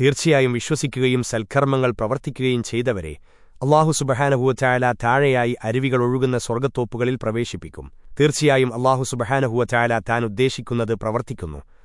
തീർച്ചയായും വിശ്വസിക്കുകയും സൽക്കർമ്മങ്ങൾ പ്രവർത്തിക്കുകയും ചെയ്തവരെ അള്ളാഹു സുബഹാനഹുവറ്റായാല താഴെയായി അരുവികൾ ഒഴുകുന്ന സ്വർഗത്തോപ്പുകളിൽ പ്രവേശിപ്പിക്കും. തീർച്ചയായും അള്ളാഹു സുബഹാനഹുവറ്റായാല താൻ ഉദ്ദേശിക്കുന്നത് പ്രവർത്തിക്കുന്നു.